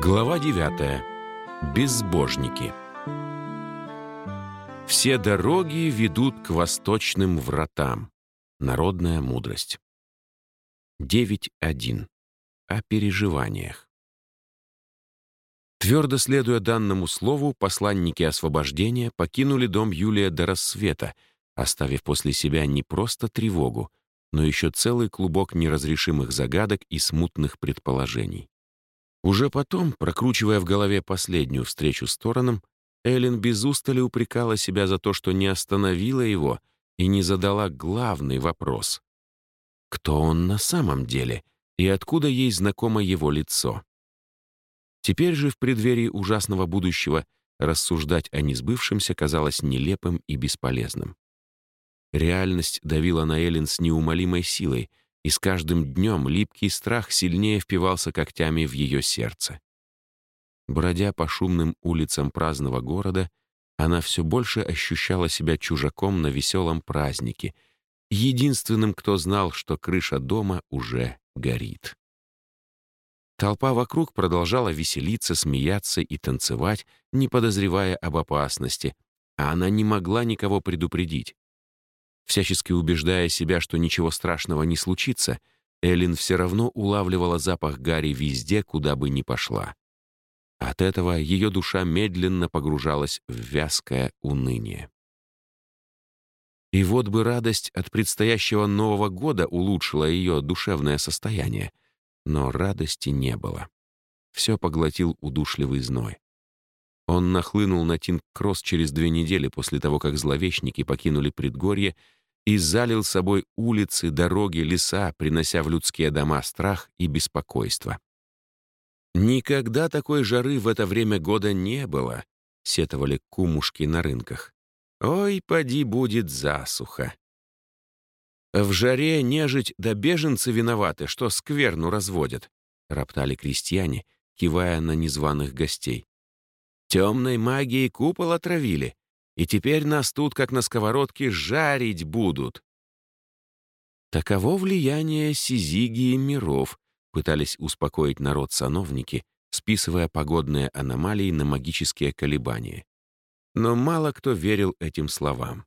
Глава 9. Безбожники. Все дороги ведут к восточным вратам. Народная мудрость. 9.1. О переживаниях. Твердо следуя данному слову, посланники освобождения покинули дом Юлия до рассвета, оставив после себя не просто тревогу, но еще целый клубок неразрешимых загадок и смутных предположений. Уже потом, прокручивая в голове последнюю встречу с Тораном, Эллен без устали упрекала себя за то, что не остановила его и не задала главный вопрос. Кто он на самом деле и откуда ей знакомо его лицо? Теперь же в преддверии ужасного будущего рассуждать о несбывшемся казалось нелепым и бесполезным. Реальность давила на Эллен с неумолимой силой, и с каждым днем липкий страх сильнее впивался когтями в ее сердце. Бродя по шумным улицам праздного города, она все больше ощущала себя чужаком на веселом празднике, единственным, кто знал, что крыша дома уже горит. Толпа вокруг продолжала веселиться, смеяться и танцевать, не подозревая об опасности, а она не могла никого предупредить. Всячески убеждая себя, что ничего страшного не случится, Эллен все равно улавливала запах Гарри везде, куда бы ни пошла. От этого ее душа медленно погружалась в вязкое уныние. И вот бы радость от предстоящего Нового года улучшила ее душевное состояние, но радости не было. Все поглотил удушливый зной. Он нахлынул на Тинг-Кросс через две недели после того, как зловещники покинули предгорье и залил собой улицы, дороги, леса, принося в людские дома страх и беспокойство. «Никогда такой жары в это время года не было», — сетовали кумушки на рынках. «Ой, поди будет засуха». «В жаре нежить да беженцы виноваты, что скверну разводят», — роптали крестьяне, кивая на незваных гостей. «Темной магией купол отравили, и теперь нас тут, как на сковородке, жарить будут. Таково влияние Сизигии миров, пытались успокоить народ сановники, списывая погодные аномалии на магические колебания. Но мало кто верил этим словам.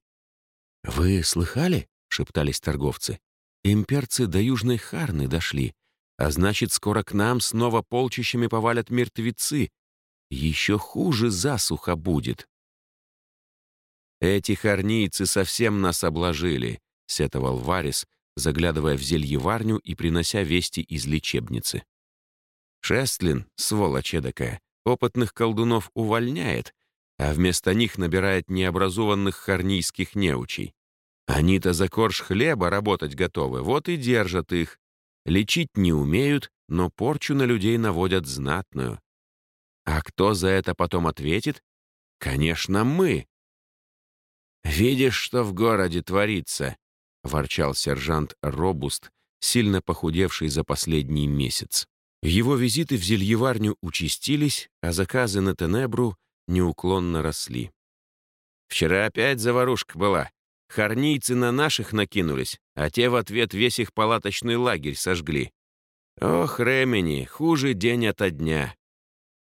«Вы слыхали?» — шептались торговцы. «Имперцы до Южной Харны дошли, а значит, скоро к нам снова полчищами повалят мертвецы. Еще хуже засуха будет». «Эти хорнийцы совсем нас обложили», — сетовал Варис, заглядывая в зельеварню и принося вести из лечебницы. «Шестлин, сволочь эдакая, опытных колдунов увольняет, а вместо них набирает необразованных хорнийских неучей. Они-то за корж хлеба работать готовы, вот и держат их. Лечить не умеют, но порчу на людей наводят знатную. А кто за это потом ответит? Конечно, мы, «Видишь, что в городе творится?» — ворчал сержант Робуст, сильно похудевший за последний месяц. Его визиты в зельеварню участились, а заказы на Тенебру неуклонно росли. «Вчера опять заварушка была. Хорнийцы на наших накинулись, а те в ответ весь их палаточный лагерь сожгли. Ох, Ремени, хуже день ото дня.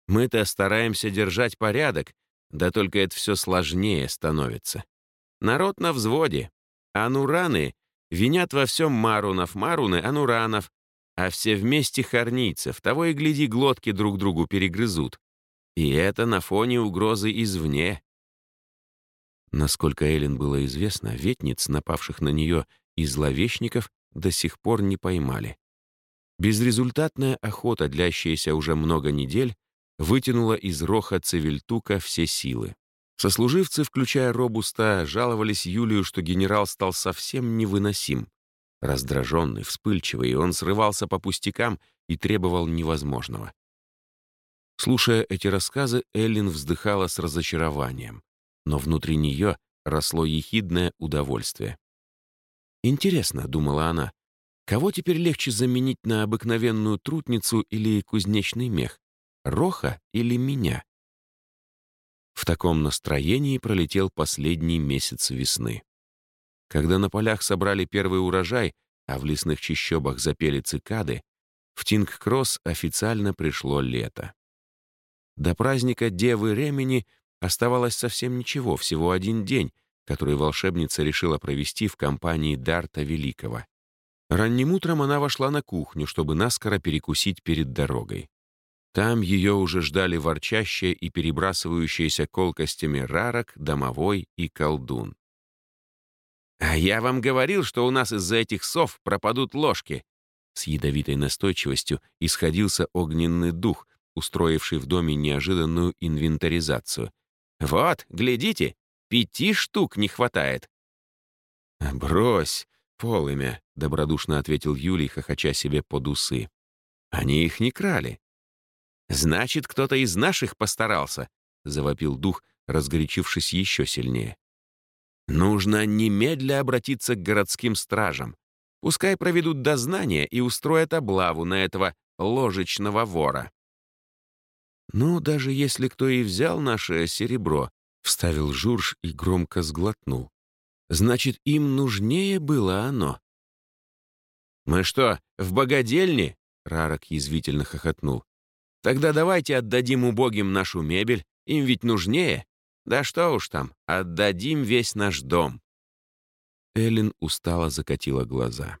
Мы-то стараемся держать порядок, да только это все сложнее становится. Народ на взводе. Анураны винят во всем марунов, маруны — ануранов, а все вместе хорнийцев, того и гляди, глотки друг другу перегрызут. И это на фоне угрозы извне. Насколько Эллен было известно, ветниц, напавших на нее из зловещников, до сих пор не поймали. Безрезультатная охота, длящаяся уже много недель, вытянула из роха Цивильтука все силы. Сослуживцы, включая Робуста, жаловались Юлию, что генерал стал совсем невыносим. Раздраженный, вспыльчивый, он срывался по пустякам и требовал невозможного. Слушая эти рассказы, Эллин вздыхала с разочарованием, но внутри нее росло ехидное удовольствие. «Интересно», — думала она, — «кого теперь легче заменить на обыкновенную трутницу или кузнечный мех? Роха или меня?» В таком настроении пролетел последний месяц весны. Когда на полях собрали первый урожай, а в лесных чащобах запели цикады, В Тинг-Кросс официально пришло лето. До праздника Девы Ремени оставалось совсем ничего, всего один день, который волшебница решила провести в компании Дарта Великого. Ранним утром она вошла на кухню, чтобы наскоро перекусить перед дорогой. Там ее уже ждали ворчащие и перебрасывающиеся колкостями рарок, домовой и колдун. «А я вам говорил, что у нас из-за этих сов пропадут ложки!» С ядовитой настойчивостью исходился огненный дух, устроивший в доме неожиданную инвентаризацию. «Вот, глядите, пяти штук не хватает!» «Брось, полымя!» — добродушно ответил Юлий, хохоча себе под усы. «Они их не крали». «Значит, кто-то из наших постарался!» — завопил дух, разгорячившись еще сильнее. Нужно немедля обратиться к городским стражам. Пускай проведут дознание и устроят облаву на этого ложечного вора. «Ну, даже если кто и взял наше серебро», — вставил Журж и громко сглотнул. «Значит, им нужнее было оно». «Мы что, в богадельне?» — Рарок язвительно хохотнул. «Тогда давайте отдадим убогим нашу мебель, им ведь нужнее». Да что уж там, отдадим весь наш дом. Эллен устало закатила глаза.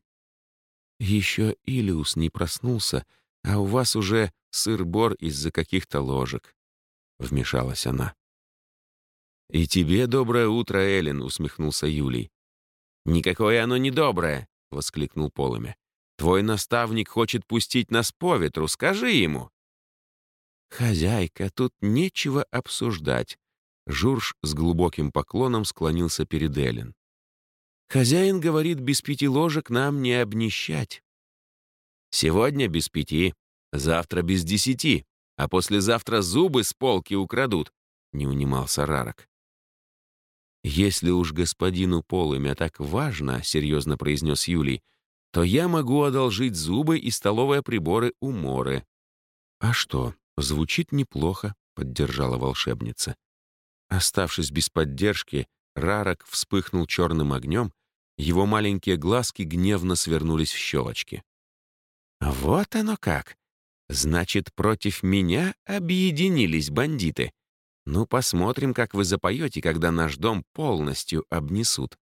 Еще Илиус не проснулся, а у вас уже сыр-бор из-за каких-то ложек. Вмешалась она. «И тебе доброе утро, Эллен», — усмехнулся Юлий. «Никакое оно не доброе», — воскликнул Полымя. «Твой наставник хочет пустить нас по ветру, скажи ему». «Хозяйка, тут нечего обсуждать», Журж с глубоким поклоном склонился перед Эллен. «Хозяин говорит, без пяти ложек нам не обнищать. Сегодня без пяти, завтра без десяти, а послезавтра зубы с полки украдут», — не унимался Рарок. «Если уж господину Полымя так важно», — серьезно произнес Юлий, «то я могу одолжить зубы и столовые приборы у Моры». «А что, звучит неплохо», — поддержала волшебница. Оставшись без поддержки, Рарок вспыхнул черным огнем, его маленькие глазки гневно свернулись в щелочки. «Вот оно как! Значит, против меня объединились бандиты. Ну, посмотрим, как вы запоете, когда наш дом полностью обнесут».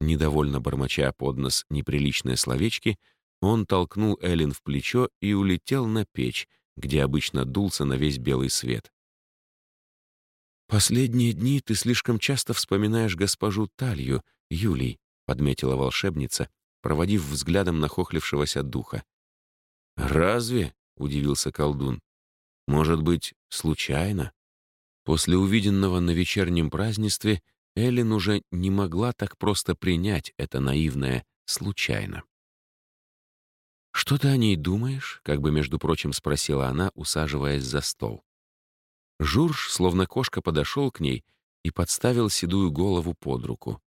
Недовольно бормоча под нос неприличные словечки, он толкнул Эллен в плечо и улетел на печь, где обычно дулся на весь белый свет. «Последние дни ты слишком часто вспоминаешь госпожу Талью, Юлий», — подметила волшебница, проводив взглядом нахохлившегося духа. «Разве?» — удивился колдун. «Может быть, случайно?» После увиденного на вечернем празднестве Эллен уже не могла так просто принять это наивное «случайно». «Что ты о ней думаешь?» — как бы, между прочим, спросила она, усаживаясь за стол. Журж, словно кошка, подошел к ней и подставил седую голову под руку.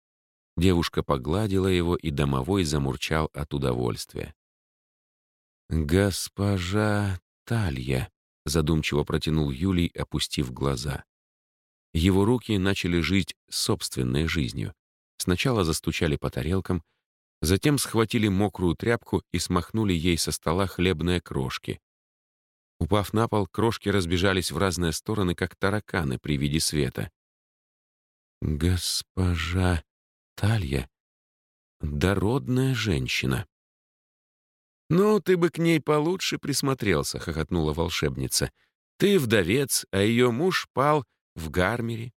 Девушка погладила его, и домовой замурчал от удовольствия. «Госпожа Талья», — задумчиво протянул Юлий, опустив глаза. Его руки начали жить собственной жизнью. Сначала застучали по тарелкам, затем схватили мокрую тряпку и смахнули ей со стола хлебные крошки. Упав на пол, крошки разбежались в разные стороны, как тараканы при виде света. «Госпожа Талья, дородная женщина». «Ну, ты бы к ней получше присмотрелся», — хохотнула волшебница. «Ты вдовец, а ее муж пал в Гармере.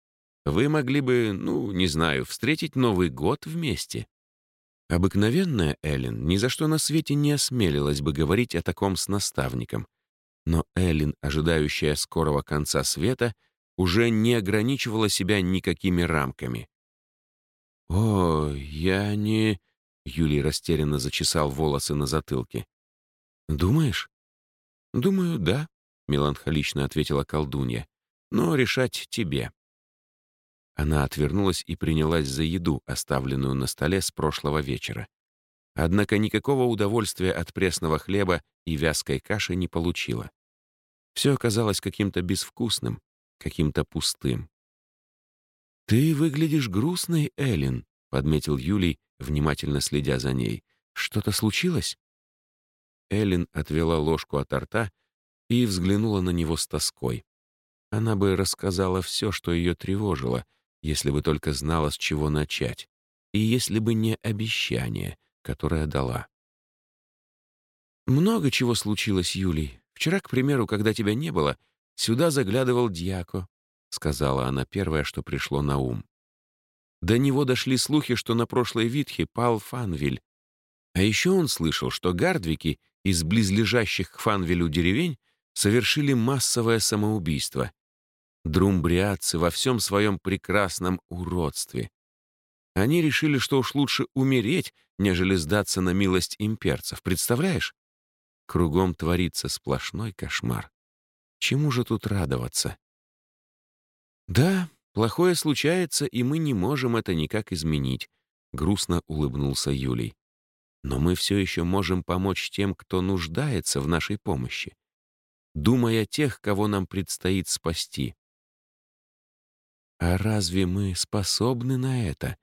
Вы могли бы, ну, не знаю, встретить Новый год вместе». Обыкновенная Эллен ни за что на свете не осмелилась бы говорить о таком с наставником — но Эллин, ожидающая скорого конца света, уже не ограничивала себя никакими рамками. «О, я не...» — Юлий растерянно зачесал волосы на затылке. «Думаешь?» «Думаю, да», — меланхолично ответила колдунья. «Но решать тебе». Она отвернулась и принялась за еду, оставленную на столе с прошлого вечера. Однако никакого удовольствия от пресного хлеба и вязкой каши не получила. Все оказалось каким-то безвкусным, каким-то пустым. «Ты выглядишь грустной, Эллен», — подметил Юлий, внимательно следя за ней. «Что-то случилось?» Эллен отвела ложку от рта и взглянула на него с тоской. Она бы рассказала все, что ее тревожило, если бы только знала, с чего начать, и если бы не обещание, которое дала. «Много чего случилось, Юлий. Вчера, к примеру, когда тебя не было, сюда заглядывал Дьяко», — сказала она первое, что пришло на ум. До него дошли слухи, что на прошлой Витхе пал Фанвиль. А еще он слышал, что гардвики из близлежащих к Фанвилю деревень совершили массовое самоубийство. Друмбриадцы во всем своем прекрасном уродстве. Они решили, что уж лучше умереть, нежели сдаться на милость имперцев. Представляешь? Кругом творится сплошной кошмар. Чему же тут радоваться? Да, плохое случается, и мы не можем это никак изменить, грустно улыбнулся Юлий. Но мы все еще можем помочь тем, кто нуждается в нашей помощи, думая о тех, кого нам предстоит спасти. А разве мы способны на это?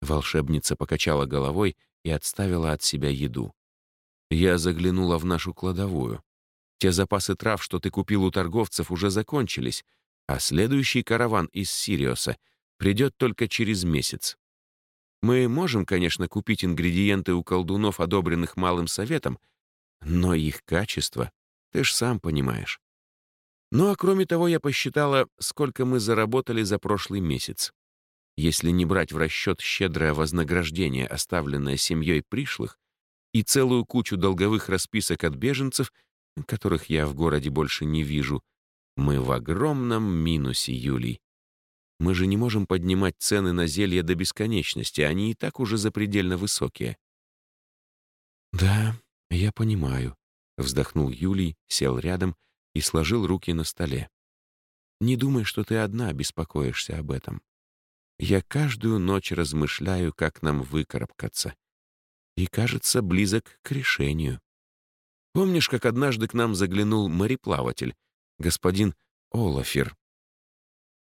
Волшебница покачала головой и отставила от себя еду. Я заглянула в нашу кладовую. Те запасы трав, что ты купил у торговцев, уже закончились, а следующий караван из Сириоса придет только через месяц. Мы можем, конечно, купить ингредиенты у колдунов, одобренных Малым Советом, но их качество, ты ж сам понимаешь. Ну а кроме того, я посчитала, сколько мы заработали за прошлый месяц. Если не брать в расчет щедрое вознаграждение, оставленное семьей пришлых, и целую кучу долговых расписок от беженцев, которых я в городе больше не вижу, мы в огромном минусе, Юлий. Мы же не можем поднимать цены на зелья до бесконечности, они и так уже запредельно высокие. «Да, я понимаю», — вздохнул Юлий, сел рядом и сложил руки на столе. «Не думай, что ты одна беспокоишься об этом. Я каждую ночь размышляю, как нам выкарабкаться и, кажется, близок к решению. Помнишь, как однажды к нам заглянул мореплаватель, господин Олафер?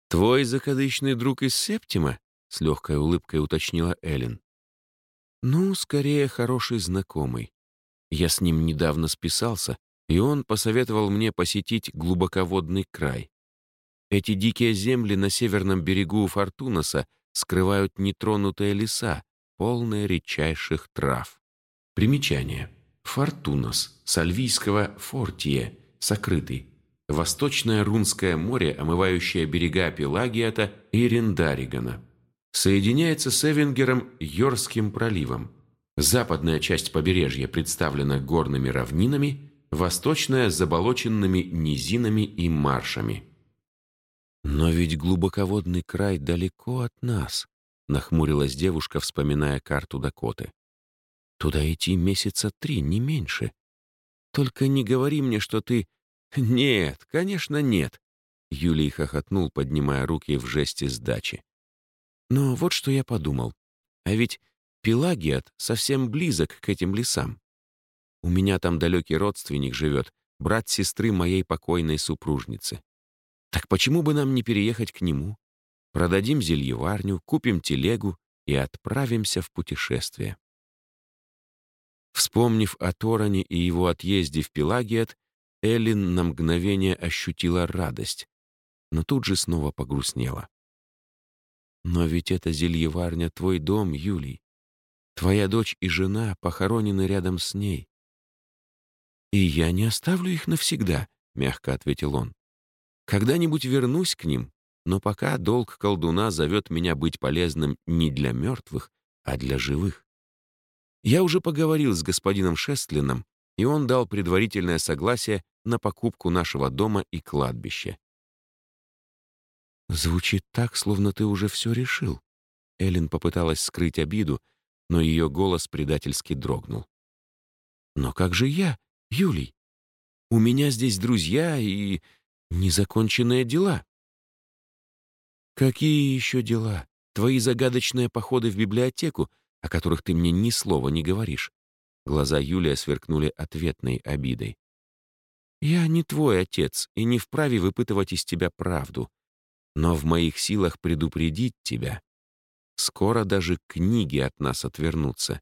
«Твой закадычный друг из Септима?» — с легкой улыбкой уточнила Эллен. «Ну, скорее, хороший знакомый. Я с ним недавно списался, и он посоветовал мне посетить глубоководный край. Эти дикие земли на северном берегу Фортунаса скрывают нетронутые леса, полное редчайших трав. Примечание. Фортунос, с альвийского «фортие», «сокрытый». Восточное Рунское море, омывающее берега Пелагиата и Рендаригана. Соединяется с Эвенгером Йорским проливом. Западная часть побережья представлена горными равнинами, восточная — заболоченными низинами и маршами. Но ведь глубоководный край далеко от нас. — нахмурилась девушка, вспоминая карту Дакоты. «Туда идти месяца три, не меньше. Только не говори мне, что ты...» «Нет, конечно, нет», — Юлий хохотнул, поднимая руки в жесте сдачи. «Но вот что я подумал. А ведь Пелагиат совсем близок к этим лесам. У меня там далекий родственник живет, брат сестры моей покойной супружницы. Так почему бы нам не переехать к нему? продадим зельеварню, купим телегу и отправимся в путешествие. Вспомнив о Тороне и его отъезде в Пелагиат, Эллин на мгновение ощутила радость, но тут же снова погрустнела. «Но ведь это зельеварня твой дом, Юлий. Твоя дочь и жена похоронены рядом с ней». «И я не оставлю их навсегда», — мягко ответил он. «Когда-нибудь вернусь к ним но пока долг колдуна зовет меня быть полезным не для мертвых, а для живых. Я уже поговорил с господином Шестлином, и он дал предварительное согласие на покупку нашего дома и кладбища. «Звучит так, словно ты уже все решил». Эллен попыталась скрыть обиду, но ее голос предательски дрогнул. «Но как же я, Юлий? У меня здесь друзья и незаконченные дела». «Какие еще дела? Твои загадочные походы в библиотеку, о которых ты мне ни слова не говоришь?» Глаза Юлия сверкнули ответной обидой. «Я не твой отец и не вправе выпытывать из тебя правду, но в моих силах предупредить тебя. Скоро даже книги от нас отвернутся.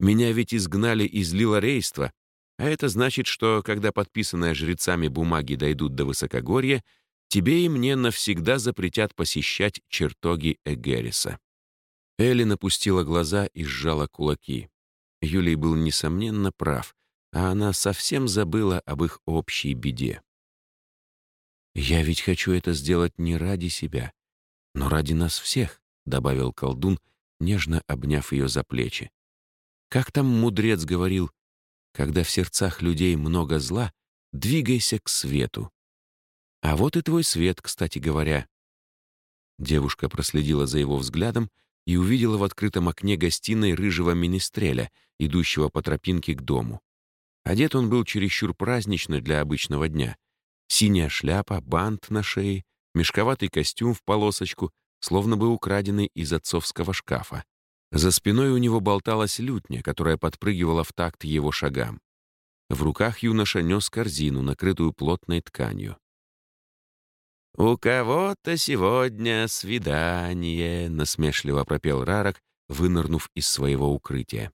Меня ведь изгнали из лилорейства, А это значит, что, когда подписанные жрецами бумаги дойдут до высокогорья, тебе и мне навсегда запретят посещать чертоги Эгериса». Элли напустила глаза и сжала кулаки. Юлий был, несомненно, прав, а она совсем забыла об их общей беде. «Я ведь хочу это сделать не ради себя, но ради нас всех», — добавил колдун, нежно обняв ее за плечи. «Как там мудрец говорил, когда в сердцах людей много зла, двигайся к свету. А вот и твой свет, кстати говоря». Девушка проследила за его взглядом и увидела в открытом окне гостиной рыжего министреля, идущего по тропинке к дому. Одет он был чересчур празднично для обычного дня. Синяя шляпа, бант на шее, мешковатый костюм в полосочку, словно бы украденный из отцовского шкафа. За спиной у него болталась лютня, которая подпрыгивала в такт его шагам. В руках юноша нес корзину, накрытую плотной тканью. «У кого-то сегодня свидание», — насмешливо пропел Рарок, вынырнув из своего укрытия.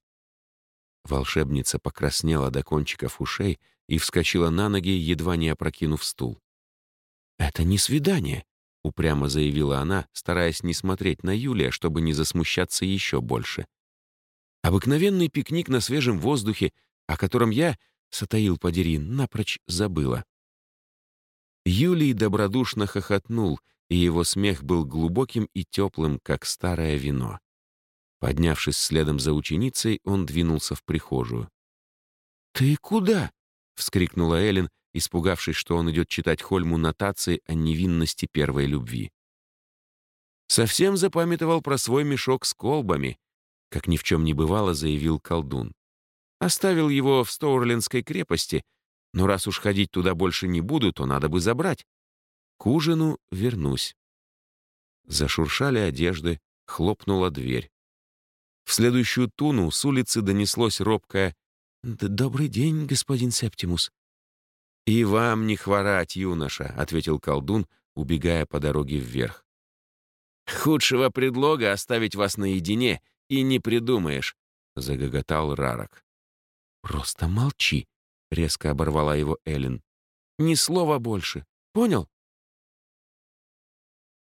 Волшебница покраснела до кончиков ушей и вскочила на ноги, едва не опрокинув стул. «Это не свидание», — упрямо заявила она, стараясь не смотреть на Юлия, чтобы не засмущаться еще больше. «Обыкновенный пикник на свежем воздухе, о котором я, Сатаил подери, напрочь забыла». Юлий добродушно хохотнул, и его смех был глубоким и теплым, как старое вино. Поднявшись следом за ученицей, он двинулся в прихожую. «Ты куда?» — вскрикнула Эллен, испугавшись, что он идет читать Хольму нотации о невинности первой любви. Совсем запамятовал про свой мешок с колбами, как ни в чем не бывало, заявил колдун. Оставил его в Стоурлендской крепости, но раз уж ходить туда больше не буду, то надо бы забрать. К ужину вернусь. Зашуршали одежды, хлопнула дверь. В следующую туну с улицы донеслось робкое «Добрый день, господин Септимус». «И вам не хворать, юноша», — ответил колдун, убегая по дороге вверх. «Худшего предлога оставить вас наедине и не придумаешь», — загоготал Рарок. «Просто молчи», — резко оборвала его Эллен. «Ни слова больше. Понял?»